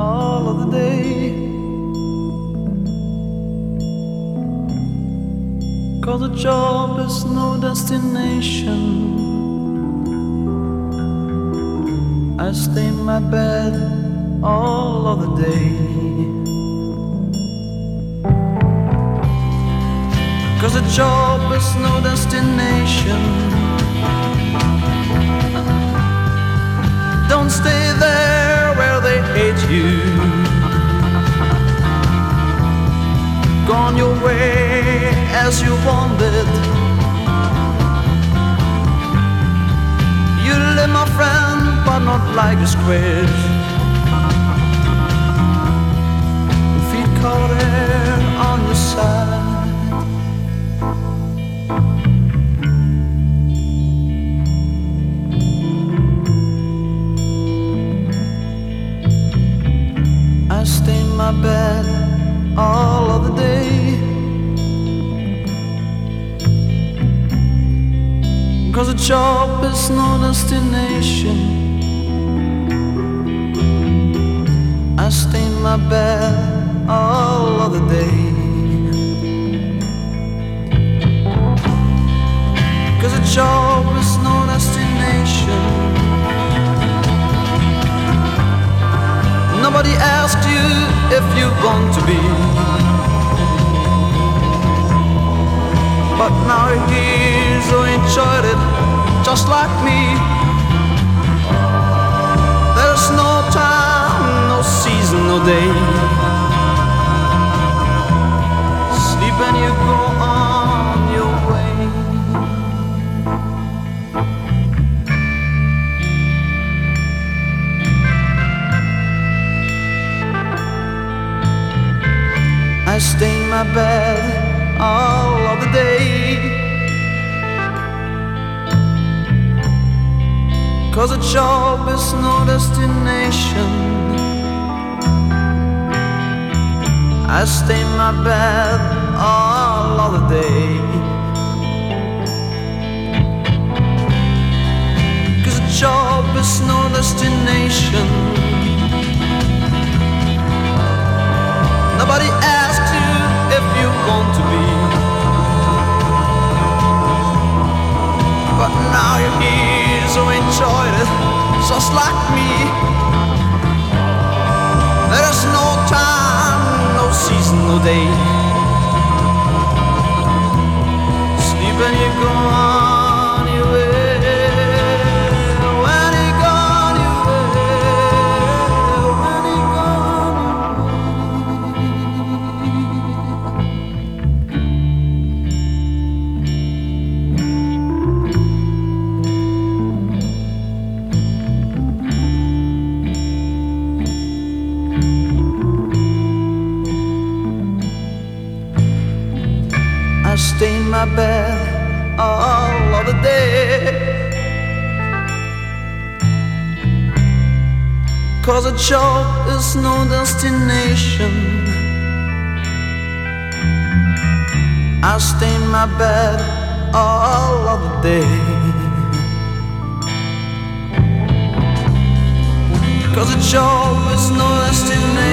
all of the day. Cause a job is no destination. I stay in my bed all of the day. Cause a job is no destination. You. Gone your way as you wanted. You live, my friend, but not like a square. Feet caught air my bed all of the day. Cause a job is no destination. I stay in my bed all of the day. Cause a job Nobody asked you if you want to be. But now you're enjoyed it, just like me. There's no time, no season, no day. Stay in my bed all of the day. Cause a job is no destination. I stay in my bed all of the day. Just like me. There's no time, no season, no day. Sleep and you go stay in my bed all of the day. Cause a job is no destination. I stay in my bed all of the day. Cause a job is no destination.